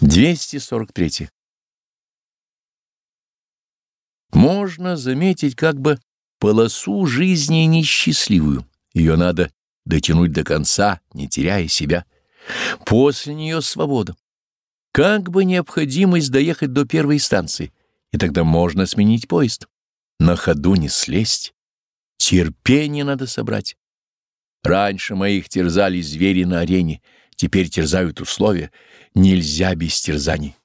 243. Можно заметить как бы полосу жизни несчастливую. Ее надо дотянуть до конца, не теряя себя. После нее свобода. Как бы необходимость доехать до первой станции, и тогда можно сменить поезд. На ходу не слезть. Терпение надо собрать. Раньше моих терзали звери на арене, теперь терзают условия. Нельзя без терзаний.